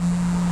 Time